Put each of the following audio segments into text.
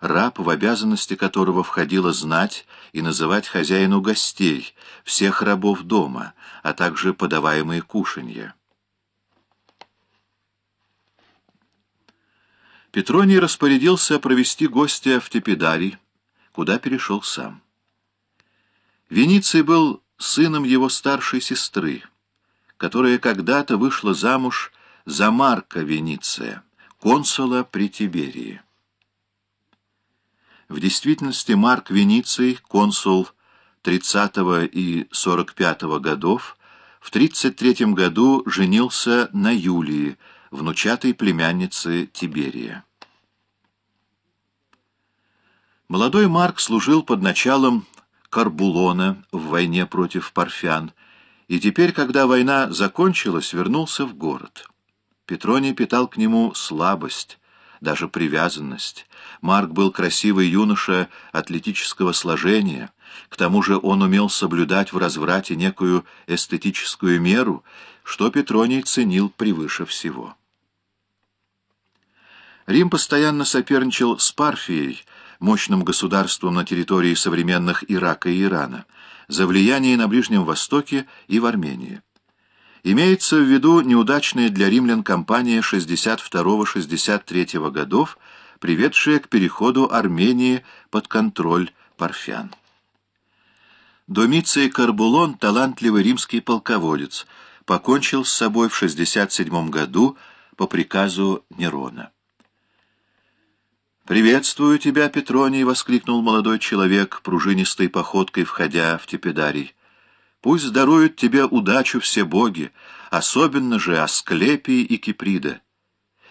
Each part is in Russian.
раб, в обязанности которого входило знать и называть хозяину гостей, всех рабов дома, а также подаваемые кушанья. Петроний распорядился провести гостя в Тепидарий, куда перешел сам. Вениций был сыном его старшей сестры, которая когда-то вышла замуж за Марка Вениция, консула при Тиберии. В действительности Марк Вениций, консул 30 и 45 годов, в 33 году женился на Юлии, внучатой племяннице Тиберия. Молодой Марк служил под началом Карбулона в войне против парфян, и теперь, когда война закончилась, вернулся в город. Петроний питал к нему слабость, даже привязанность. Марк был красивый юноша атлетического сложения, к тому же он умел соблюдать в разврате некую эстетическую меру, что Петроний ценил превыше всего. Рим постоянно соперничал с Парфией, мощным государством на территории современных Ирака и Ирана, за влияние на Ближнем Востоке и в Армении. Имеется в виду неудачная для римлян кампания 62-63 годов, приведшая к переходу Армении под контроль парфян. Домиций Карбулон, талантливый римский полководец, покончил с собой в 67 году по приказу Нерона. «Приветствую тебя, Петроний!» — воскликнул молодой человек, пружинистой походкой входя в Тепедарий. Пусть даруют тебе удачу все боги, особенно же Асклепий и Киприда,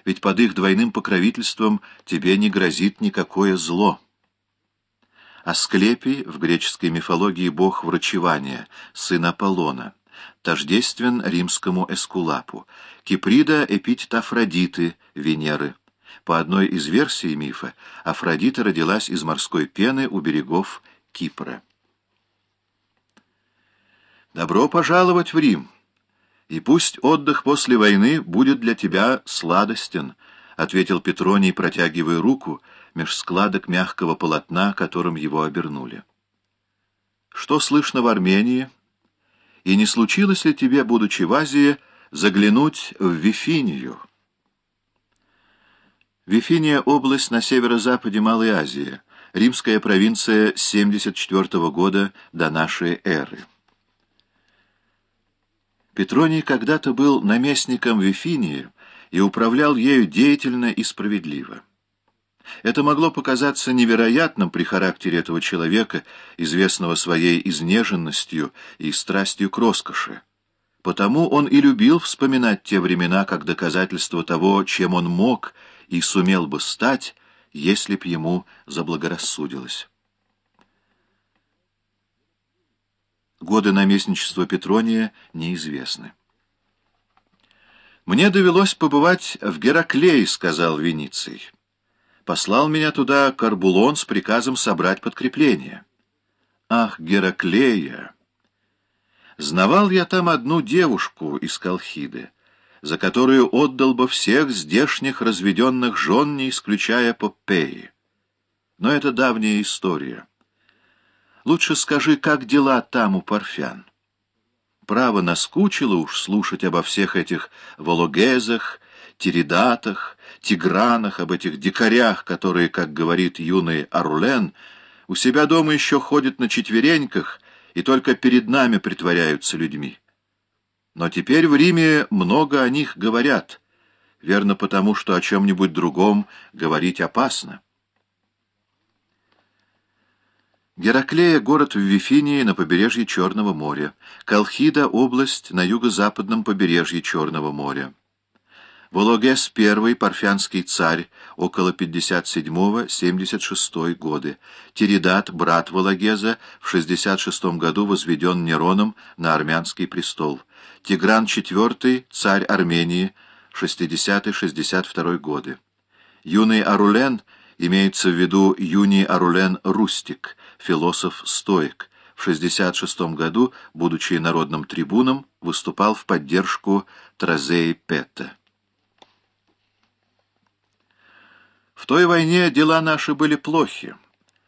ведь под их двойным покровительством тебе не грозит никакое зло. Асклепий в греческой мифологии бог врачевания, сын Аполлона, тождествен римскому Эскулапу, Киприда — эпитет Афродиты, Венеры. По одной из версий мифа, Афродита родилась из морской пены у берегов Кипра. Добро пожаловать в Рим, и пусть отдых после войны будет для тебя сладостен, — ответил Петроний, протягивая руку меж складок мягкого полотна, которым его обернули. Что слышно в Армении? И не случилось ли тебе, будучи в Азии, заглянуть в Вифинию? Вифиния — область на северо-западе Малой Азии, римская провинция 74 года до нашей эры. Петроний когда-то был наместником Вифинии и управлял ею деятельно и справедливо. Это могло показаться невероятным при характере этого человека, известного своей изнеженностью и страстью к роскоши. Потому он и любил вспоминать те времена как доказательство того, чем он мог и сумел бы стать, если б ему заблагорассудилось. Годы наместничества Петрония неизвестны. «Мне довелось побывать в Гераклее», — сказал Вениций. «Послал меня туда Карбулон с приказом собрать подкрепление». «Ах, Гераклея!» Знавал я там одну девушку из Колхиды, за которую отдал бы всех здешних разведенных жен, не исключая Попеи. Но это давняя история. Лучше скажи, как дела там у парфян? Право наскучило уж слушать обо всех этих вологезах, тиридатах, тигранах, об этих дикарях, которые, как говорит юный Орлен, у себя дома еще ходят на четвереньках и только перед нами притворяются людьми. Но теперь в Риме много о них говорят, верно потому, что о чем-нибудь другом говорить опасно. Гераклея — город в Вифинии на побережье Черного моря. Колхида — область на юго-западном побережье Черного моря. Вологес I, парфянский царь, около 57-76 годы. Тиридат, брат Вологеза, в 66 году возведен Нероном на армянский престол. Тигран IV, царь Армении, 60-62 годы. Юный Арулен — Имеется в виду Юний Арулен Рустик, философ-стоик. В 66 году, будучи народным трибуном, выступал в поддержку Тразеи Петта. В той войне дела наши были плохи.